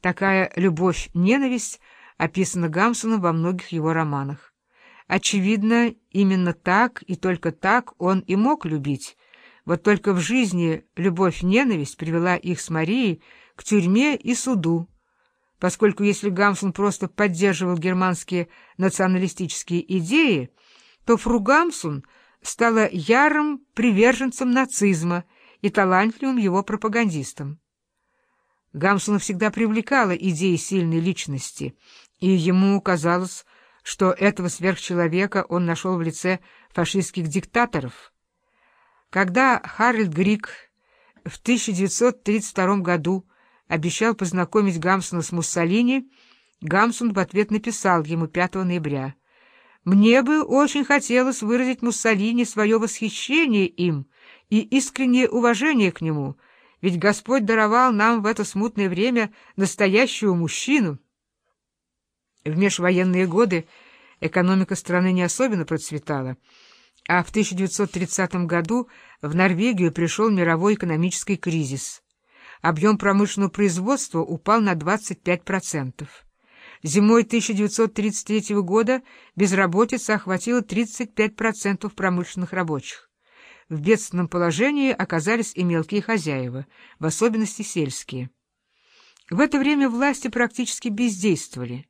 Такая любовь-ненависть описана Гамсоном во многих его романах. Очевидно, именно так и только так он и мог любить. Вот только в жизни любовь-ненависть привела их с Марией к тюрьме и суду, поскольку если Гамсон просто поддерживал германские националистические идеи, то Фру Гамсун стала ярым приверженцем нацизма и талантливым его пропагандистом. Гамсуна всегда привлекала идея сильной личности, и ему казалось, что этого сверхчеловека он нашел в лице фашистских диктаторов. Когда Харальд Грик в 1932 году обещал познакомить Гамсуна с Муссолини, Гамсун в ответ написал ему 5 ноября «Мне бы очень хотелось выразить Муссолини свое восхищение им и искреннее уважение к нему, ведь Господь даровал нам в это смутное время настоящего мужчину». В межвоенные годы экономика страны не особенно процветала, а в 1930 году в Норвегию пришел мировой экономический кризис. Объем промышленного производства упал на 25%. Зимой 1933 года безработица охватила 35% промышленных рабочих. В бедственном положении оказались и мелкие хозяева, в особенности сельские. В это время власти практически бездействовали.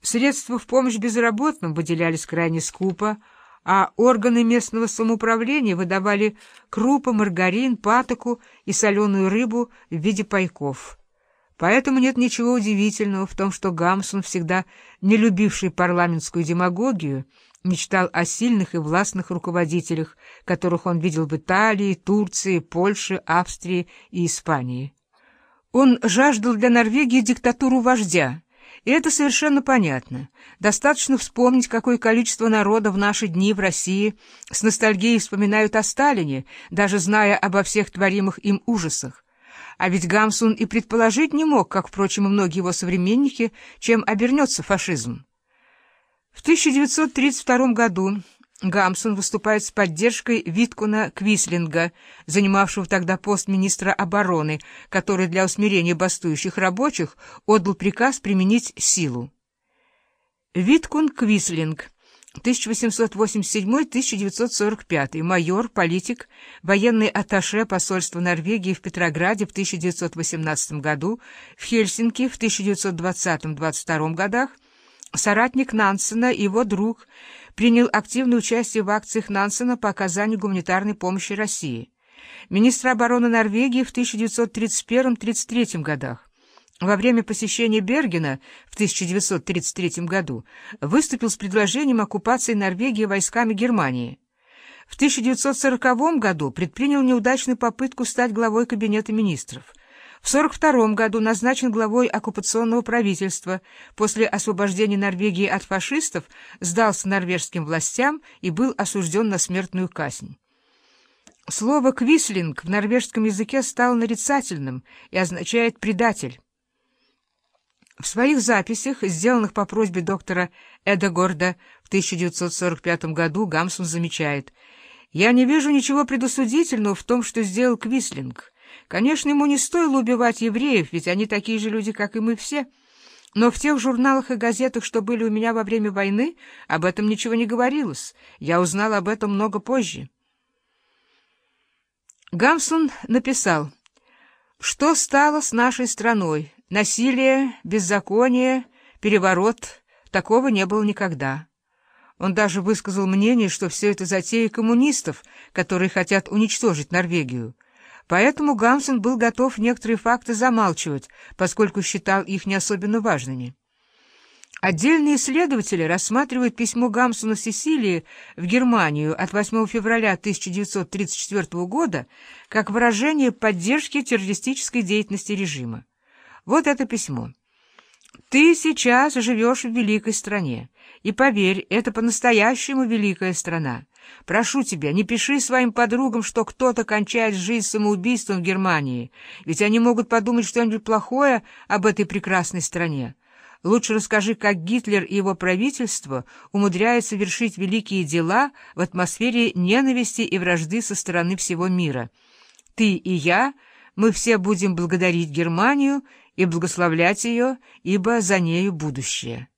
Средства в помощь безработным выделялись крайне скупо, а органы местного самоуправления выдавали крупы, маргарин, патоку и соленую рыбу в виде пайков. Поэтому нет ничего удивительного в том, что Гамсун, всегда не любивший парламентскую демагогию, мечтал о сильных и властных руководителях, которых он видел в Италии, Турции, Польше, Австрии и Испании. Он жаждал для Норвегии диктатуру вождя, и это совершенно понятно. Достаточно вспомнить, какое количество народа в наши дни в России с ностальгией вспоминают о Сталине, даже зная обо всех творимых им ужасах. А ведь Гамсун и предположить не мог, как, впрочем, и многие его современники, чем обернется фашизм. В 1932 году Гамсун выступает с поддержкой Виткуна Квислинга, занимавшего тогда пост министра обороны, который для усмирения бастующих рабочих отдал приказ применить силу. Виткун Квислинг, 1887-1945, майор, политик, военный атташе посольства Норвегии в Петрограде в 1918 году, в Хельсинки в 1920-22 годах, соратник Нансена и его друг, принял активное участие в акциях Нансена по оказанию гуманитарной помощи России. Министр обороны Норвегии в 1931-33 годах. Во время посещения Бергена в 1933 году выступил с предложением оккупации Норвегии войсками Германии. В 1940 году предпринял неудачную попытку стать главой Кабинета министров – в 1942 году назначен главой оккупационного правительства. После освобождения Норвегии от фашистов сдался норвежским властям и был осужден на смертную казнь. Слово «квислинг» в норвежском языке стало нарицательным и означает «предатель». В своих записях, сделанных по просьбе доктора Эда Горда в 1945 году, Гамсун замечает «Я не вижу ничего предосудительного в том, что сделал Квислинг». Конечно, ему не стоило убивать евреев, ведь они такие же люди, как и мы все. Но в тех журналах и газетах, что были у меня во время войны, об этом ничего не говорилось. Я узнал об этом много позже. Гамсун написал, «Что стало с нашей страной? Насилие, беззаконие, переворот. Такого не было никогда». Он даже высказал мнение, что все это затея коммунистов, которые хотят уничтожить Норвегию. Поэтому Гамсен был готов некоторые факты замалчивать, поскольку считал их не особенно важными. Отдельные исследователи рассматривают письмо Гамсуна Сесилии в Германию от 8 февраля 1934 года как выражение поддержки террористической деятельности режима. Вот это письмо. «Ты сейчас живешь в великой стране, и поверь, это по-настоящему великая страна. Прошу тебя, не пиши своим подругам, что кто-то кончает жизнь самоубийством в Германии, ведь они могут подумать что-нибудь плохое об этой прекрасной стране. Лучше расскажи, как Гитлер и его правительство умудряются вершить великие дела в атмосфере ненависти и вражды со стороны всего мира. Ты и я, мы все будем благодарить Германию и благословлять ее, ибо за нею будущее.